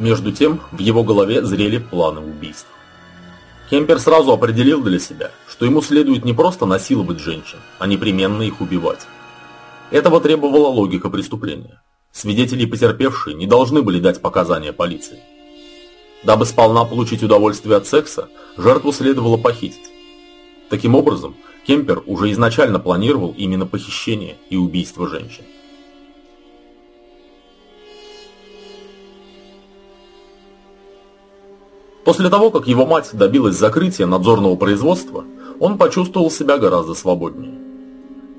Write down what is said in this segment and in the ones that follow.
Между тем, в его голове зрели планы убийств. Кемпер сразу определил для себя, что ему следует не просто насиловать женщин, а непременно их убивать. Этого требовала логика преступления. Свидетели и потерпевшие не должны были дать показания полиции. Дабы сполна получить удовольствие от секса, жертву следовало похитить. Таким образом, Кемпер уже изначально планировал именно похищение и убийство женщин. После того, как его мать добилась закрытия надзорного производства, он почувствовал себя гораздо свободнее.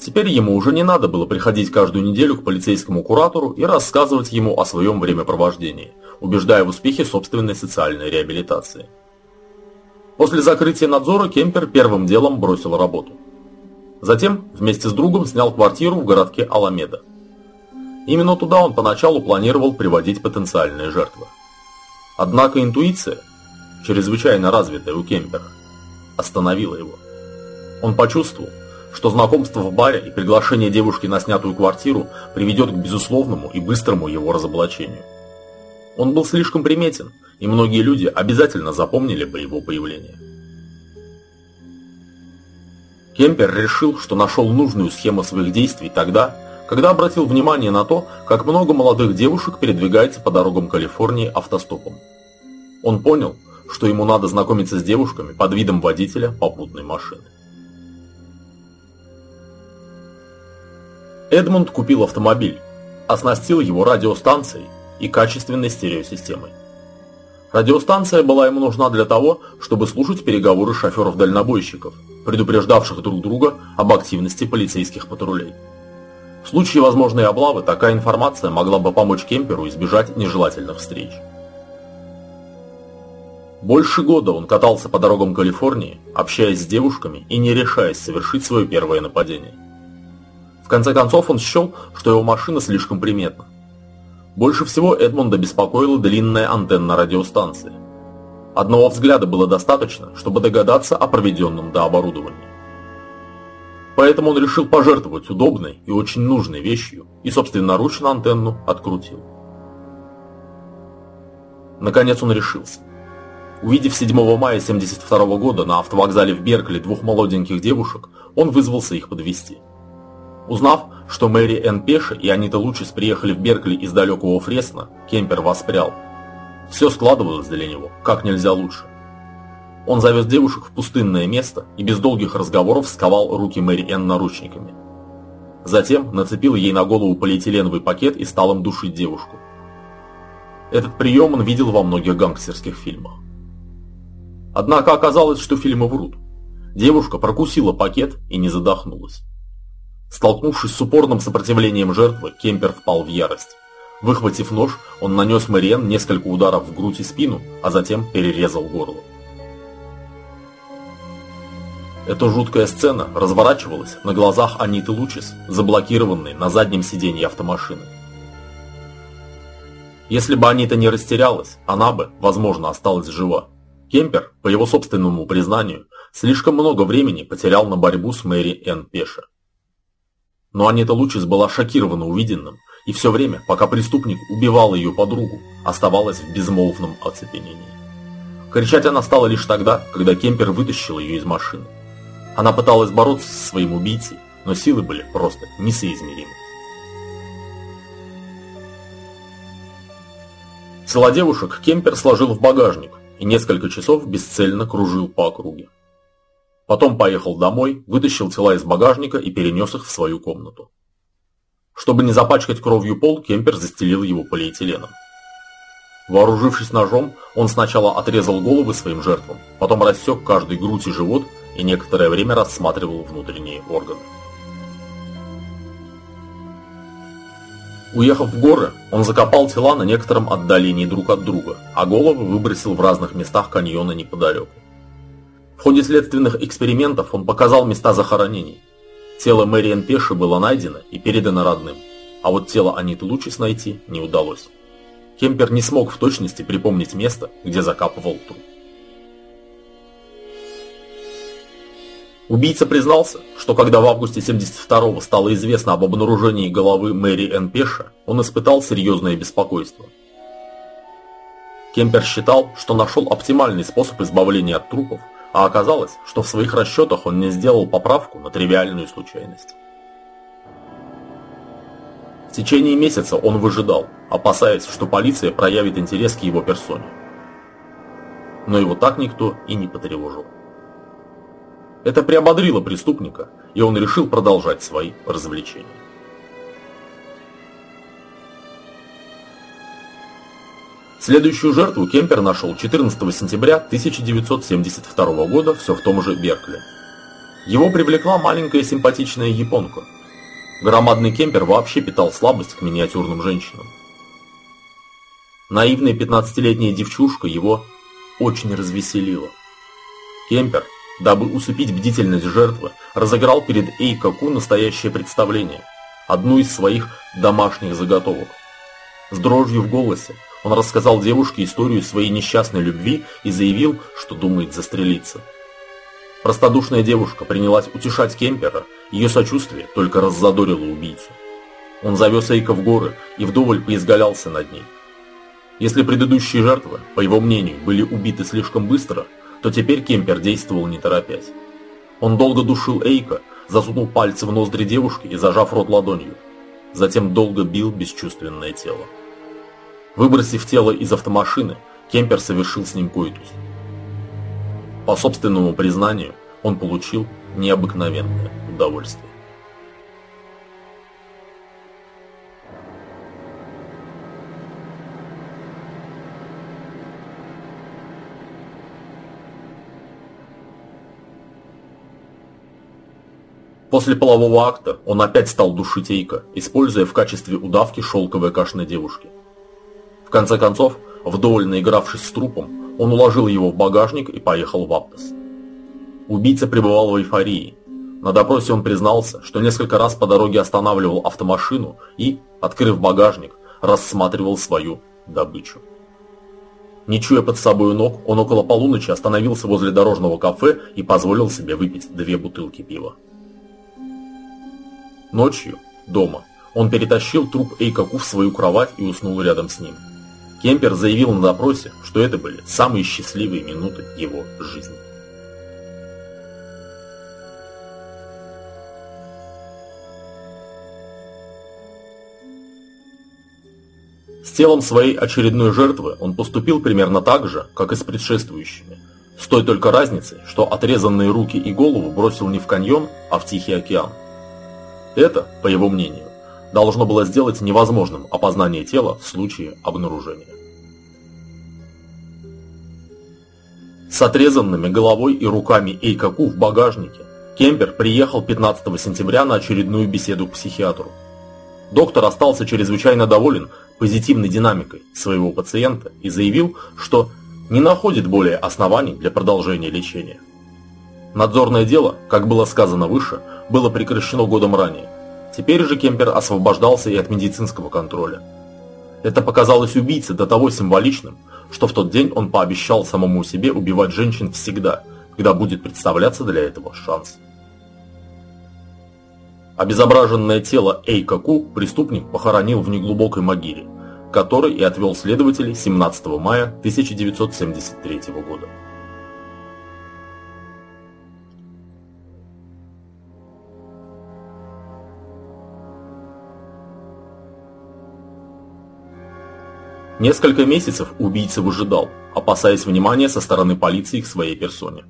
Теперь ему уже не надо было приходить каждую неделю к полицейскому куратору и рассказывать ему о своем времяпровождении, убеждая в успехе собственной социальной реабилитации. После закрытия надзора Кемпер первым делом бросил работу. Затем вместе с другом снял квартиру в городке Аламеда. Именно туда он поначалу планировал приводить потенциальные жертвы. Однако интуиция, чрезвычайно развитая у Кемпера, остановила его. Он почувствовал, что знакомство в баре и приглашение девушки на снятую квартиру приведет к безусловному и быстрому его разоблачению. Он был слишком приметен, и многие люди обязательно запомнили бы его появление. Кемпер решил, что нашел нужную схему своих действий тогда, когда обратил внимание на то, как много молодых девушек передвигается по дорогам Калифорнии автостопом. Он понял, что ему надо знакомиться с девушками под видом водителя попутной машины. Эдмунд купил автомобиль, оснастил его радиостанцией и качественной стереосистемой. Радиостанция была ему нужна для того, чтобы слушать переговоры шоферов-дальнобойщиков, предупреждавших друг друга об активности полицейских патрулей. В случае возможной облавы такая информация могла бы помочь Кемперу избежать нежелательных встреч. Больше года он катался по дорогам Калифорнии, общаясь с девушками и не решаясь совершить свое первое нападение конце концов он счел, что его машина слишком приметна. Больше всего Эдмунда беспокоила длинная антенна радиостанции. Одного взгляда было достаточно, чтобы догадаться о проведенном до оборудовании. Поэтому он решил пожертвовать удобной и очень нужной вещью и собственноручно антенну открутил. Наконец он решился. Увидев 7 мая 1972 года на автовокзале в Беркли двух молоденьких девушек, он вызвался их подвести. Узнав, что Мэри Энн Пеша и Анита Лучис приехали в Беркли из далекого Фресна, Кемпер воспрял. Все складывалось для него как нельзя лучше. Он завез девушек в пустынное место и без долгих разговоров сковал руки Мэри Энн наручниками. Затем нацепил ей на голову полиэтиленовый пакет и стал им душить девушку. Этот прием он видел во многих гангстерских фильмах. Однако оказалось, что фильмы врут. Девушка прокусила пакет и не задохнулась. Столкнувшись с упорным сопротивлением жертвы, Кемпер впал в ярость. Выхватив нож, он нанес Мариен несколько ударов в грудь и спину, а затем перерезал горло. Эта жуткая сцена разворачивалась на глазах Аниты Лучис, заблокированной на заднем сиденье автомашины. Если бы Анита не растерялась, она бы, возможно, осталась жива. Кемпер, по его собственному признанию, слишком много времени потерял на борьбу с Мэри Энн Пеше. Но Анита Лучис была шокирована увиденным, и все время, пока преступник убивал ее подругу, оставалась в безмолвном оцепенении. Кричать она стала лишь тогда, когда Кемпер вытащил ее из машины. Она пыталась бороться со своим убийцей, но силы были просто несоизмеримы. Тела девушек Кемпер сложил в багажник и несколько часов бесцельно кружил по округе. Потом поехал домой, вытащил тела из багажника и перенес их в свою комнату. Чтобы не запачкать кровью пол, Кемпер застелил его полиэтиленом. Вооружившись ножом, он сначала отрезал головы своим жертвам, потом рассек каждый грудь и живот и некоторое время рассматривал внутренние органы. Уехав в горы, он закопал тела на некотором отдалении друг от друга, а головы выбросил в разных местах каньона неподалеку. В ходе следственных экспериментов он показал места захоронений. Тело Мэриэн Пеши было найдено и передано родным, а вот тело Аниты Лучис найти не удалось. Кемпер не смог в точности припомнить место, где закапывал труп. Убийца признался, что когда в августе 72-го стало известно об обнаружении головы Мэри Энн Пеша, он испытал серьезное беспокойство. Кемпер считал, что нашел оптимальный способ избавления от трупов, а оказалось, что в своих расчетах он не сделал поправку на тривиальную случайность. В течение месяца он выжидал, опасаясь, что полиция проявит интерес к его персоне. Но его так никто и не потревожил. Это приободрило преступника, и он решил продолжать свои развлечения. Следующую жертву Кемпер нашел 14 сентября 1972 года все в том же Беркли. Его привлекла маленькая симпатичная японка. Громадный Кемпер вообще питал слабость к миниатюрным женщинам. Наивная 15-летняя девчушка его очень развеселила. Кемпер, дабы усыпить бдительность жертвы, разыграл перед Эйкаку настоящее представление, одну из своих домашних заготовок. С дрожью в голосе он рассказал девушке историю своей несчастной любви и заявил, что думает застрелиться. Простодушная девушка принялась утешать Кемпера, ее сочувствие только раззадорило убийцу. Он завез Эйка в горы и вдоволь поизгалялся над ней. Если предыдущие жертвы, по его мнению, были убиты слишком быстро, то теперь Кемпер действовал не торопясь. Он долго душил Эйка, засунул пальцы в ноздри девушки и зажав рот ладонью. Затем долго бил бесчувственное тело. Выбросив тело из автомашины, Кемпер совершил с ним коитус. По собственному признанию, он получил необыкновенное удовольствие. После полового акта он опять стал душить Эйка, используя в качестве удавки шелковые кашны девушки. В конце концов, вдоволь наигравшись с трупом, он уложил его в багажник и поехал в Аптос. Убийца пребывал в эйфории. На допросе он признался, что несколько раз по дороге останавливал автомашину и, открыв багажник, рассматривал свою добычу. Не чуя под собой ног, он около полуночи остановился возле дорожного кафе и позволил себе выпить две бутылки пива. Ночью, дома, он перетащил труп Эйкаку в свою кровать и уснул рядом с ним. Кемпер заявил на допросе, что это были самые счастливые минуты его жизни. С телом своей очередной жертвы он поступил примерно так же, как и с предшествующими, с той только разницей, что отрезанные руки и голову бросил не в каньон, а в Тихий океан. Это, по его мнению, должно было сделать невозможным опознание тела в случае обнаружения. С отрезанными головой и руками Эйкаку в багажнике Кемпер приехал 15 сентября на очередную беседу к психиатру. Доктор остался чрезвычайно доволен позитивной динамикой своего пациента и заявил, что не находит более оснований для продолжения лечения. Надзорное дело, как было сказано выше, было прекращено годом ранее – Теперь же Кемпер освобождался и от медицинского контроля. Это показалось убийце до того символичным, что в тот день он пообещал самому себе убивать женщин всегда, когда будет представляться для этого шанс. Обезображенное тело Эйка Ку преступник похоронил в неглубокой могиле, который и отвел следователей 17 мая 1973 года. Несколько месяцев убийца выжидал, опасаясь внимания со стороны полиции к своей персоне.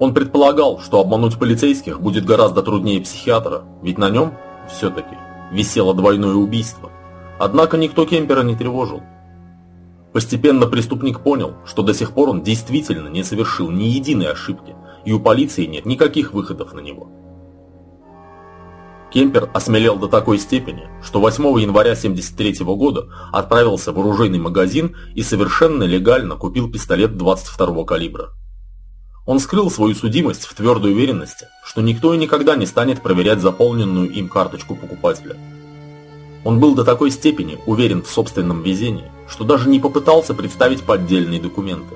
Он предполагал, что обмануть полицейских будет гораздо труднее психиатра, ведь на нем, все-таки, висело двойное убийство. Однако никто Кемпера не тревожил. Постепенно преступник понял, что до сих пор он действительно не совершил ни единой ошибки, и у полиции нет никаких выходов на него. Кемпер осмелел до такой степени, что 8 января 1973 года отправился в оружейный магазин и совершенно легально купил пистолет 22 калибра. Он скрыл свою судимость в твердой уверенности, что никто и никогда не станет проверять заполненную им карточку покупателя. Он был до такой степени уверен в собственном везении, что даже не попытался представить поддельные документы,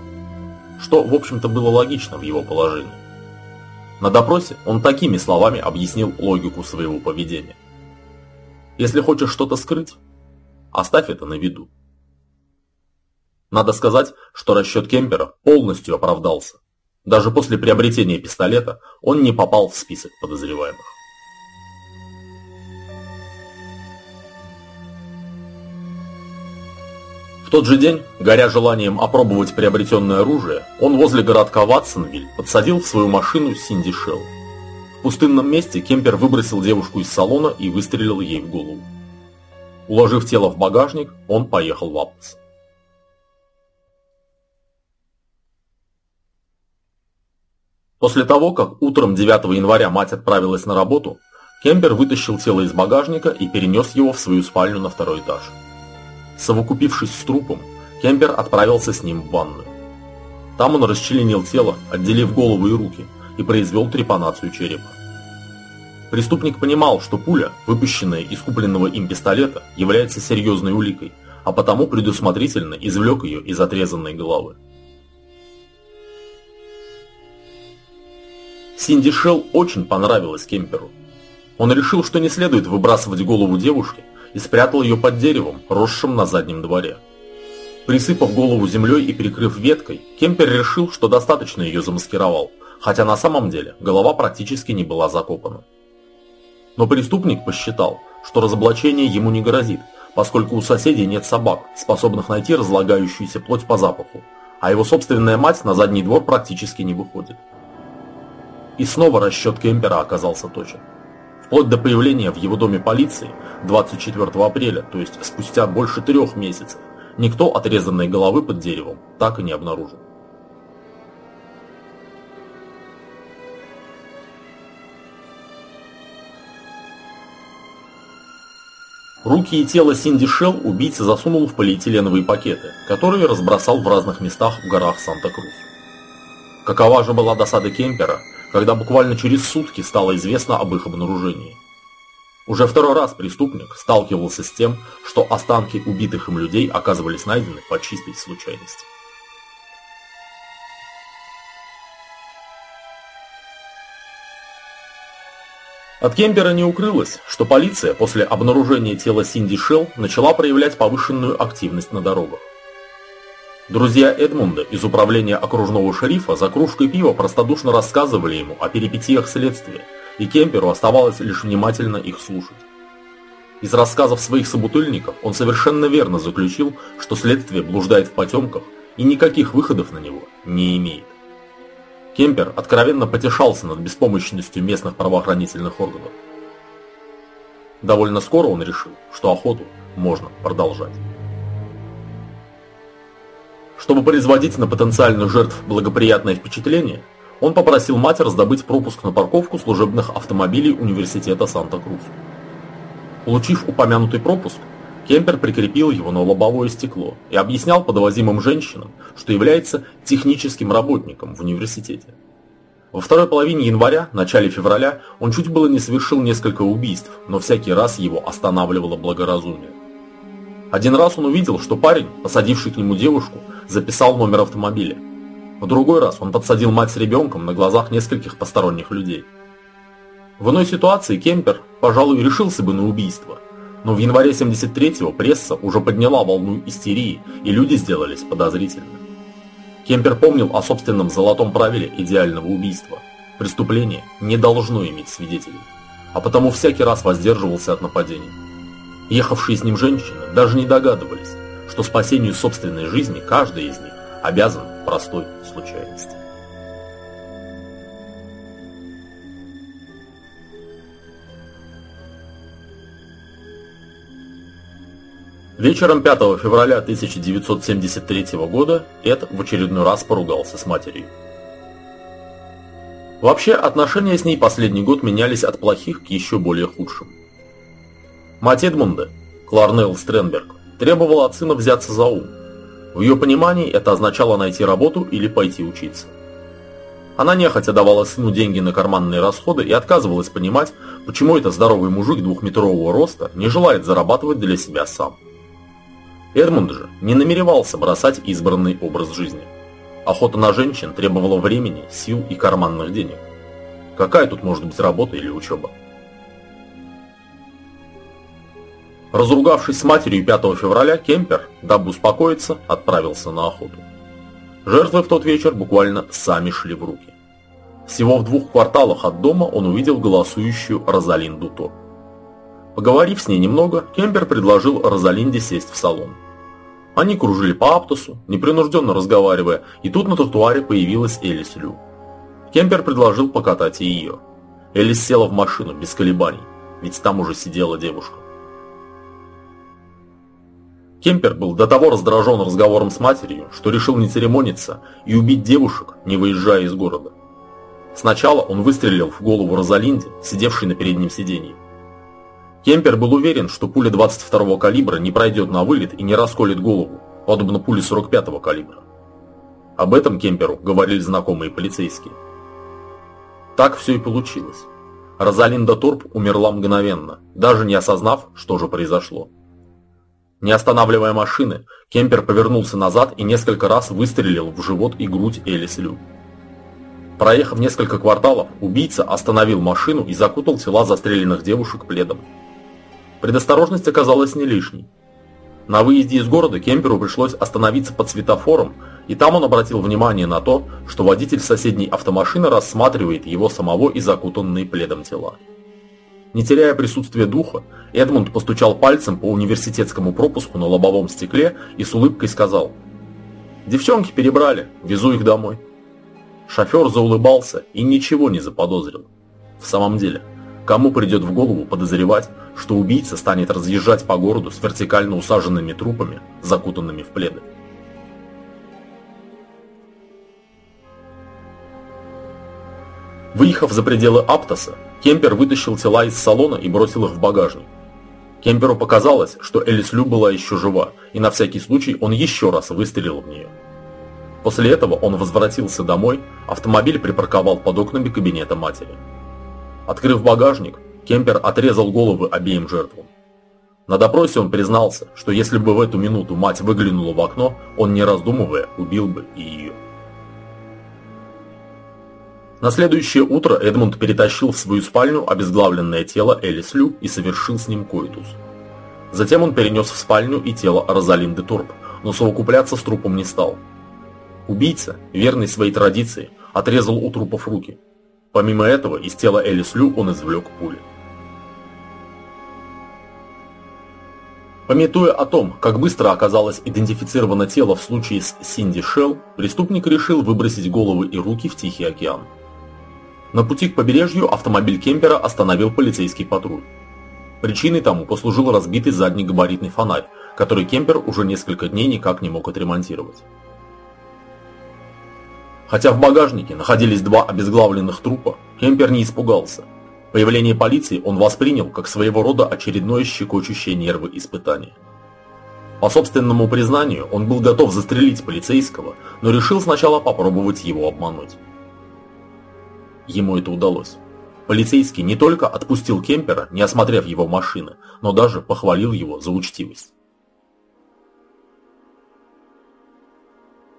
что, в общем-то, было логично в его положении. На допросе он такими словами объяснил логику своего поведения. Если хочешь что-то скрыть, оставь это на виду. Надо сказать, что расчет Кемпера полностью оправдался. Даже после приобретения пистолета он не попал в список подозреваемых. Тот же день, горя желанием опробовать приобретенное оружие, он возле городка Ватсонвиль подсадил в свою машину Синди Шелл. В пустынном месте Кемпер выбросил девушку из салона и выстрелил ей в голову. Уложив тело в багажник, он поехал в Аппас. После того, как утром 9 января мать отправилась на работу, Кемпер вытащил тело из багажника и перенес его в свою спальню на второй этаж. Совокупившись с трупом, Кемпер отправился с ним в ванную. Там он расчленил тело, отделив голову и руки, и произвел трепанацию черепа. Преступник понимал, что пуля, выпущенная из купленного им пистолета, является серьезной уликой, а потому предусмотрительно извлек ее из отрезанной головы. Синди Шелл очень понравилась Кемперу. Он решил, что не следует выбрасывать голову девушки, и спрятал ее под деревом, росшим на заднем дворе. Присыпав голову землей и прикрыв веткой, Кемпер решил, что достаточно ее замаскировал, хотя на самом деле голова практически не была закопана. Но преступник посчитал, что разоблачение ему не грозит, поскольку у соседей нет собак, способных найти разлагающуюся плоть по запаху, а его собственная мать на задний двор практически не выходит. И снова расчет Кемпера оказался точен. Вплоть до появления в его доме полиции 24 апреля, то есть спустя больше трех месяцев, никто отрезанной головы под деревом так и не обнаружил. Руки и тело Синди Шелл убийца засунул в полиэтиленовые пакеты, которые разбросал в разных местах в горах Санта-Крус. Какова же была досада Кемпера, когда буквально через сутки стало известно об их обнаружении. Уже второй раз преступник сталкивался с тем, что останки убитых им людей оказывались найдены по чистой случайности. От Кемпера не укрылось, что полиция после обнаружения тела Синди Шелл начала проявлять повышенную активность на дорогах. Друзья Эдмунда из управления окружного шерифа за кружкой пива простодушно рассказывали ему о перипетиях следствия, и Кемперу оставалось лишь внимательно их слушать. Из рассказов своих собутыльников он совершенно верно заключил, что следствие блуждает в потемках и никаких выходов на него не имеет. Кемпер откровенно потешался над беспомощностью местных правоохранительных органов. Довольно скоро он решил, что охоту можно продолжать. Чтобы производить на потенциальных жертв благоприятное впечатление, он попросил мать раздобыть пропуск на парковку служебных автомобилей университета Санта-Крус. Получив упомянутый пропуск, Кемпер прикрепил его на лобовое стекло и объяснял подвозимым женщинам, что является техническим работником в университете. Во второй половине января, начале февраля он чуть было не совершил несколько убийств, но всякий раз его останавливало благоразумие. Один раз он увидел, что парень, посадивший к нему девушку, записал номер автомобиля. В другой раз он подсадил мать с ребенком на глазах нескольких посторонних людей. В иной ситуации Кемпер, пожалуй, решился бы на убийство, но в январе 73-го пресса уже подняла волну истерии, и люди сделались подозрительны. Кемпер помнил о собственном золотом правиле идеального убийства. Преступление не должно иметь свидетелей, а потому всякий раз воздерживался от нападений. Ехавшие с ним женщины даже не догадывались, что спасению собственной жизни каждый из них обязан простой случайности. Вечером 5 февраля 1973 года Эд в очередной раз поругался с матерью. Вообще, отношения с ней последний год менялись от плохих к еще более худшим. Мать Эдмунда, Кларнелл Стренберг, требовала от сына взяться за ум. В ее понимании это означало найти работу или пойти учиться. Она нехотя давала сыну деньги на карманные расходы и отказывалась понимать, почему этот здоровый мужик двухметрового роста не желает зарабатывать для себя сам. Эдмунд же не намеревался бросать избранный образ жизни. Охота на женщин требовала времени, сил и карманных денег. Какая тут может быть работа или учеба? Разругавшись с матерью 5 февраля, Кемпер, дабы успокоиться, отправился на охоту. Жертвы в тот вечер буквально сами шли в руки. Всего в двух кварталах от дома он увидел голосующую Розалинду Торп. Поговорив с ней немного, Кемпер предложил Розалинде сесть в салон. Они кружили по Аптосу, непринужденно разговаривая, и тут на тротуаре появилась Элис Лю. Кемпер предложил покатать и ее. Элис села в машину без колебаний, ведь там уже сидела девушка. Кемпер был до того раздражен разговором с матерью, что решил не церемониться и убить девушек, не выезжая из города. Сначала он выстрелил в голову Розалинде, сидевшей на переднем сиденье. Кемпер был уверен, что пуля 22-го калибра не пройдет на вылет и не расколет голову, подобно пуле 45-го калибра. Об этом Кемперу говорили знакомые полицейские. Так все и получилось. Розалинда Торп умерла мгновенно, даже не осознав, что же произошло. Не останавливая машины, Кемпер повернулся назад и несколько раз выстрелил в живот и грудь Элис Лю. Проехав несколько кварталов, убийца остановил машину и закутал тела застреленных девушек пледом. Предосторожность оказалась не лишней. На выезде из города Кемперу пришлось остановиться под светофором, и там он обратил внимание на то, что водитель соседней автомашины рассматривает его самого и закутанные пледом тела. Не теряя присутствия духа, Эдмунд постучал пальцем по университетскому пропуску на лобовом стекле и с улыбкой сказал «Девчонки перебрали, везу их домой». Шофер заулыбался и ничего не заподозрил. В самом деле, кому придет в голову подозревать, что убийца станет разъезжать по городу с вертикально усаженными трупами, закутанными в пледы. Выехав за пределы Аптоса, Кемпер вытащил тела из салона и бросил их в багажник. Кемперу показалось, что Элис Лю была еще жива, и на всякий случай он еще раз выстрелил в нее. После этого он возвратился домой, автомобиль припарковал под окнами кабинета матери. Открыв багажник, Кемпер отрезал головы обеим жертвам. На допросе он признался, что если бы в эту минуту мать выглянула в окно, он не раздумывая убил бы и ее. На следующее утро Эдмунд перетащил в свою спальню обезглавленное тело Элис Лю и совершил с ним коитус. Затем он перенес в спальню и тело Розалинды Торп, но совокупляться с трупом не стал. Убийца, верный своей традиции, отрезал у трупов руки. Помимо этого, из тела Элис Лю он извлек пули. Пометуя о том, как быстро оказалось идентифицировано тело в случае с Синди Шелл, преступник решил выбросить головы и руки в Тихий океан. На пути к побережью автомобиль Кемпера остановил полицейский патруль. Причиной тому послужил разбитый задний габаритный фонарь, который Кемпер уже несколько дней никак не мог отремонтировать. Хотя в багажнике находились два обезглавленных трупа, Кемпер не испугался – Появление полиции он воспринял как своего рода очередное щекочущее нервы испытание. По собственному признанию, он был готов застрелить полицейского, но решил сначала попробовать его обмануть. Ему это удалось. Полицейский не только отпустил Кемпера, не осмотрев его машины, но даже похвалил его за учтивость.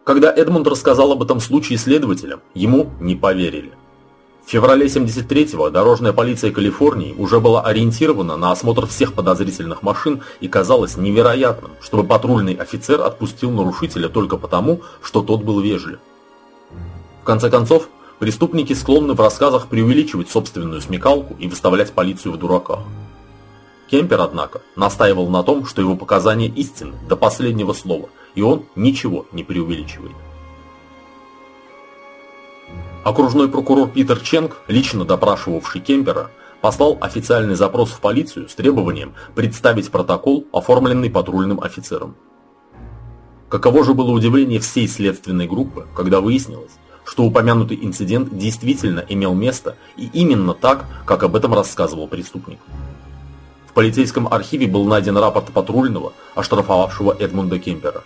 Когда Эдмунд рассказал об этом случае следователям, ему не поверили. В феврале 73-го дорожная полиция Калифорнии уже была ориентирована на осмотр всех подозрительных машин и казалось невероятным, чтобы патрульный офицер отпустил нарушителя только потому, что тот был вежлив. В конце концов, преступники склонны в рассказах преувеличивать собственную смекалку и выставлять полицию в дураках. Кемпер, однако, настаивал на том, что его показания истинны до последнего слова, и он ничего не преувеличивает. Окружной прокурор Питер Ченг, лично допрашивавший Кемпера, послал официальный запрос в полицию с требованием представить протокол, оформленный патрульным офицером. Каково же было удивление всей следственной группы, когда выяснилось, что упомянутый инцидент действительно имел место и именно так, как об этом рассказывал преступник. В полицейском архиве был найден рапорт патрульного, оштрафовавшего Эдмунда Кемпера.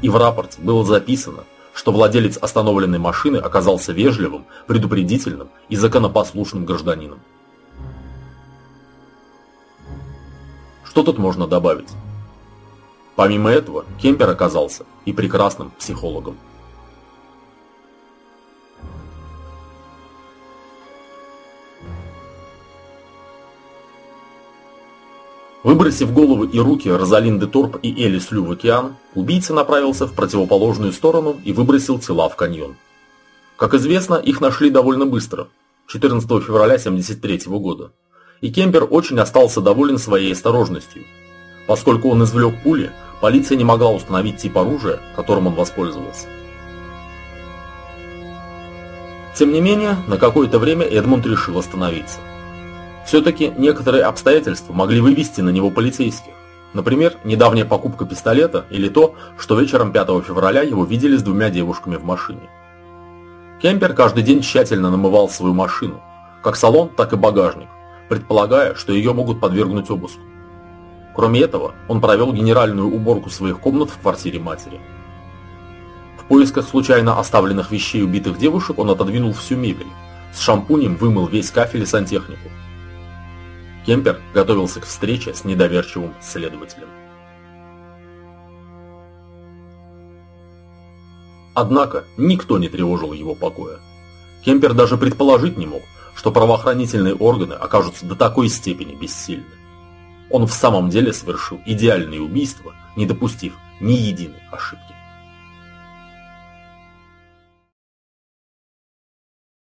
И в рапорте было записано, что владелец остановленной машины оказался вежливым, предупредительным и законопослушным гражданином. Что тут можно добавить? Помимо этого, Кемпер оказался и прекрасным психологом. Выбросив головы и руки Розалинды Торп и Элис Лю в океан, убийца направился в противоположную сторону и выбросил тела в каньон. Как известно, их нашли довольно быстро, 14 февраля 1973 года, и Кемпер очень остался доволен своей осторожностью. Поскольку он извлек пули, полиция не могла установить тип оружия, которым он воспользовался. Тем не менее, на какое-то время Эдмунд решил остановиться. Все-таки некоторые обстоятельства могли вывести на него полицейских. Например, недавняя покупка пистолета или то, что вечером 5 февраля его видели с двумя девушками в машине. Кемпер каждый день тщательно намывал свою машину, как салон, так и багажник, предполагая, что ее могут подвергнуть обыску. Кроме этого, он провел генеральную уборку своих комнат в квартире матери. В поисках случайно оставленных вещей убитых девушек он отодвинул всю мебель, с шампунем вымыл весь кафель и сантехнику, Кемпер готовился к встрече с недоверчивым следователем. Однако никто не тревожил его покоя. Кемпер даже предположить не мог, что правоохранительные органы окажутся до такой степени бессильны. Он в самом деле совершил идеальное убийство, не допустив ни единой ошибки.